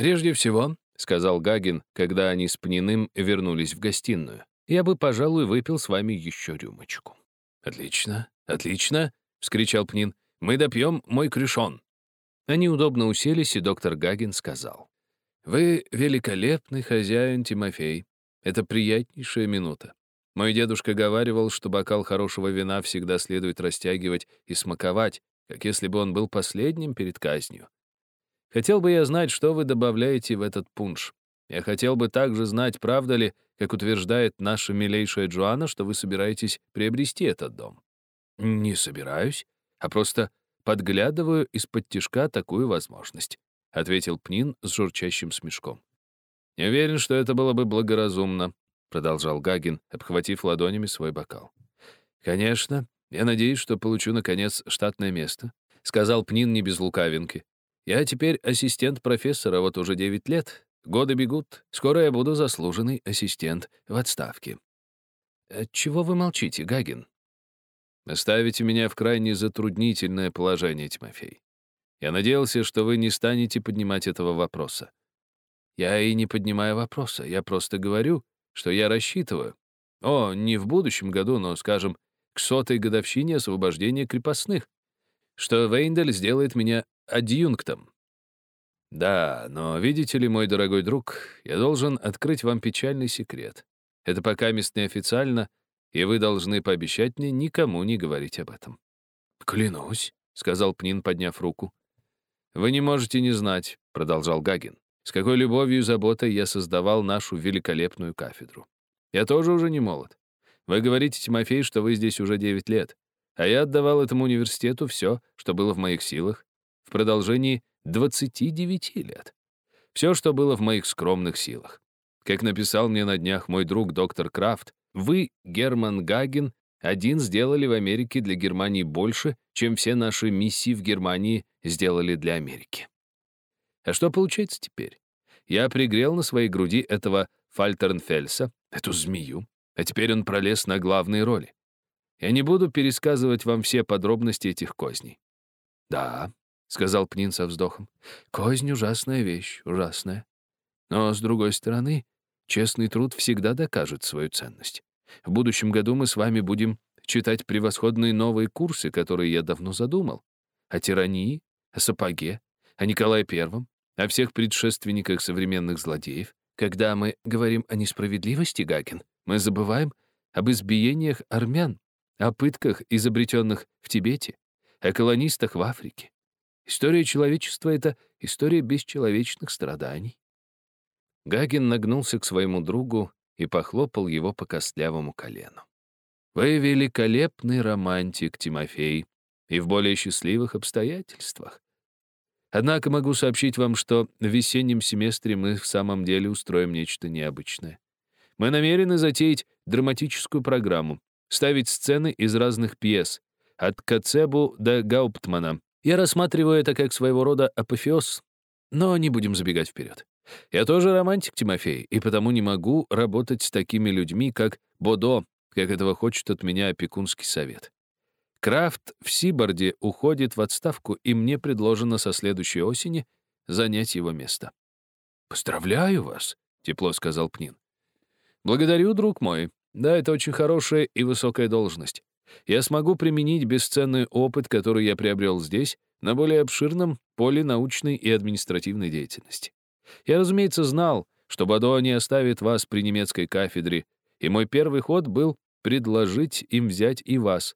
«Прежде всего», — сказал Гагин, когда они с Пниным вернулись в гостиную, «я бы, пожалуй, выпил с вами еще рюмочку». «Отлично, отлично», — вскричал Пнин. «Мы допьем мой крюшон». Они удобно уселись, и доктор Гагин сказал. «Вы великолепный хозяин, Тимофей. Это приятнейшая минута. Мой дедушка говаривал, что бокал хорошего вина всегда следует растягивать и смаковать, как если бы он был последним перед казнью. Хотел бы я знать, что вы добавляете в этот пунш. Я хотел бы также знать, правда ли, как утверждает наша милейшая Джоанна, что вы собираетесь приобрести этот дом. Не собираюсь, а просто подглядываю из-под тишка такую возможность, ответил Пнин с журчащим смешком. Не уверен, что это было бы благоразумно, продолжал Гагин, обхватив ладонями свой бокал. Конечно, я надеюсь, что получу, наконец, штатное место, сказал Пнин не без лукавинки. Я теперь ассистент профессора вот уже 9 лет. Годы бегут. Скоро я буду заслуженный ассистент в отставке. Э, чего вы молчите, Гагин? Оставите меня в крайне затруднительное положение, Тимофей. Я надеялся, что вы не станете поднимать этого вопроса. Я и не поднимаю вопроса, я просто говорю, что я рассчитываю. О, не в будущем году, но, скажем, к сотой годовщине освобождения крепостных, что Вейндель сделает меня адъюнктом. Да, но видите ли, мой дорогой друг, я должен открыть вам печальный секрет. Это пока мест неофициально, и вы должны пообещать мне никому не говорить об этом. «Клянусь», — сказал Пнин, подняв руку. «Вы не можете не знать», — продолжал Гагин, «с какой любовью и заботой я создавал нашу великолепную кафедру. Я тоже уже не молод. Вы говорите, Тимофей, что вы здесь уже 9 лет, а я отдавал этому университету все, что было в моих силах, в продолжении 29 лет. Все, что было в моих скромных силах. Как написал мне на днях мой друг доктор Крафт, вы, Герман Гаген, один сделали в Америке для Германии больше, чем все наши миссии в Германии сделали для Америки. А что получается теперь? Я пригрел на своей груди этого Фальтернфельса, эту змею, а теперь он пролез на главные роли. Я не буду пересказывать вам все подробности этих козней. Да, — сказал Пнин со вздохом. «Кознь — ужасная вещь, ужасная. Но, с другой стороны, честный труд всегда докажет свою ценность. В будущем году мы с вами будем читать превосходные новые курсы, которые я давно задумал. О тирании, о сапоге, о Николае Первом, о всех предшественниках современных злодеев. Когда мы говорим о несправедливости, Гагин, мы забываем об избиениях армян, о пытках, изобретенных в Тибете, о колонистах в Африке. История человечества — это история бесчеловечных страданий. Гагин нагнулся к своему другу и похлопал его по костлявому колену. «Вы великолепный романтик, Тимофей, и в более счастливых обстоятельствах. Однако могу сообщить вам, что в весеннем семестре мы в самом деле устроим нечто необычное. Мы намерены затеять драматическую программу, ставить сцены из разных пьес, от Кацебу до Гауптмана, я рассматриваю это как своего рода апофеоз, но не будем забегать вперед. Я тоже романтик, Тимофей, и потому не могу работать с такими людьми, как Бодо, как этого хочет от меня опекунский совет. Крафт в Сиборде уходит в отставку, и мне предложено со следующей осени занять его место. «Поздравляю вас», — тепло сказал Пнин. «Благодарю, друг мой. Да, это очень хорошая и высокая должность я смогу применить бесценный опыт, который я приобрел здесь, на более обширном поле научной и административной деятельности. Я, разумеется, знал, что Бадо не оставит вас при немецкой кафедре, и мой первый ход был предложить им взять и вас.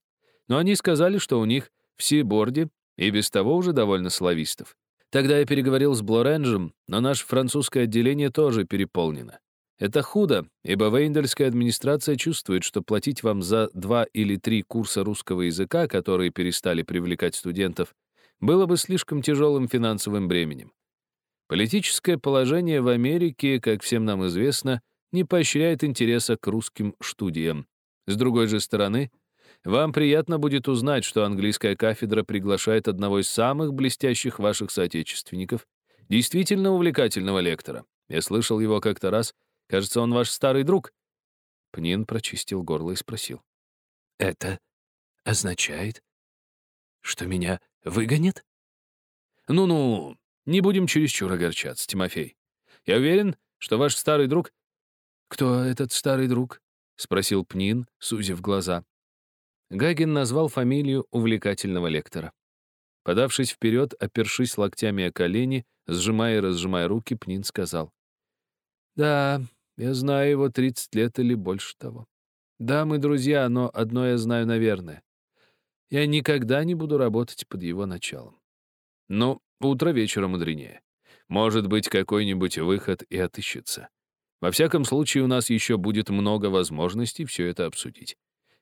Но они сказали, что у них в Сиборде и без того уже довольно славистов. Тогда я переговорил с Блоренджем, но наше французское отделение тоже переполнено. Это худо, ибо Вейндельская администрация чувствует, что платить вам за два или три курса русского языка, которые перестали привлекать студентов, было бы слишком тяжелым финансовым бременем. Политическое положение в Америке, как всем нам известно, не поощряет интереса к русским студиям. С другой же стороны, вам приятно будет узнать, что английская кафедра приглашает одного из самых блестящих ваших соотечественников, действительно увлекательного лектора. Я слышал его как-то раз Кажется, он ваш старый друг». Пнин прочистил горло и спросил. «Это означает, что меня выгонят?» «Ну-ну», Не будем чересчур огорчаться, Тимофей. Я уверен, что ваш старый друг...» «Кто этот старый друг?» — спросил Пнин, сузив глаза. Гагин назвал фамилию увлекательного лектора. Подавшись вперед, опершись локтями о колени, сжимая и разжимая руки, Пнин сказал. «Да, я знаю его 30 лет или больше того. Да, мы друзья, но одно я знаю, наверное. Я никогда не буду работать под его началом. Но утро вечера мудренее. Может быть, какой-нибудь выход и отыщется. Во всяком случае, у нас еще будет много возможностей все это обсудить.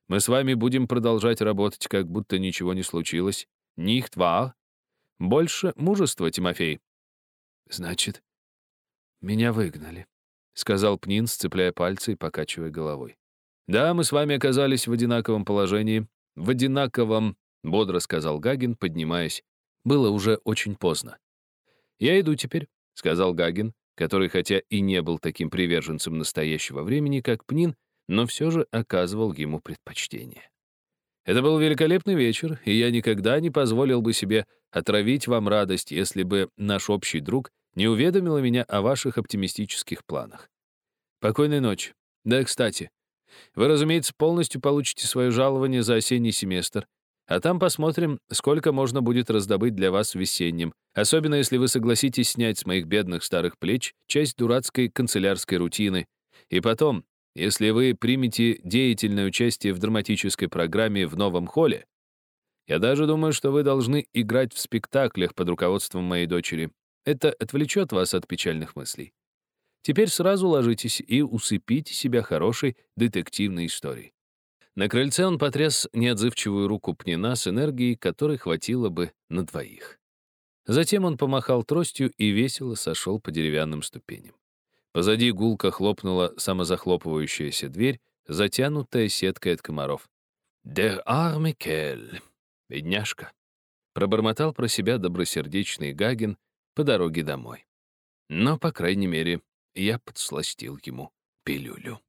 Мы с вами будем продолжать работать, как будто ничего не случилось. Нихт ва. Больше мужества, Тимофей. Значит, меня выгнали, — сказал Пнин, сцепляя пальцы и покачивая головой. Да, мы с вами оказались в одинаковом положении. В одинаковом, — бодро сказал Гагин, поднимаясь. Было уже очень поздно. «Я иду теперь», — сказал Гагин, который хотя и не был таким приверженцем настоящего времени, как Пнин, но все же оказывал ему предпочтение. Это был великолепный вечер, и я никогда не позволил бы себе отравить вам радость, если бы наш общий друг не уведомил меня о ваших оптимистических планах. Покойной ночи. Да, кстати, вы, разумеется, полностью получите свое жалование за осенний семестр, а там посмотрим, сколько можно будет раздобыть для вас в весеннем, особенно если вы согласитесь снять с моих бедных старых плеч часть дурацкой канцелярской рутины. И потом, если вы примете деятельное участие в драматической программе в новом холле, я даже думаю, что вы должны играть в спектаклях под руководством моей дочери. Это отвлечет вас от печальных мыслей. Теперь сразу ложитесь и усыпите себя хорошей детективной историей. На крыльце он потряс неотзывчивую руку Пнина с энергией, которой хватило бы на двоих. Затем он помахал тростью и весело сошел по деревянным ступеням. Позади гулко хлопнула самозахлопывающаяся дверь, затянутая сеткой от комаров. «Der arme Кель, бедняжка», — пробормотал про себя добросердечный Гагин по дороге домой. Но, по крайней мере, я подсластил ему пилюлю.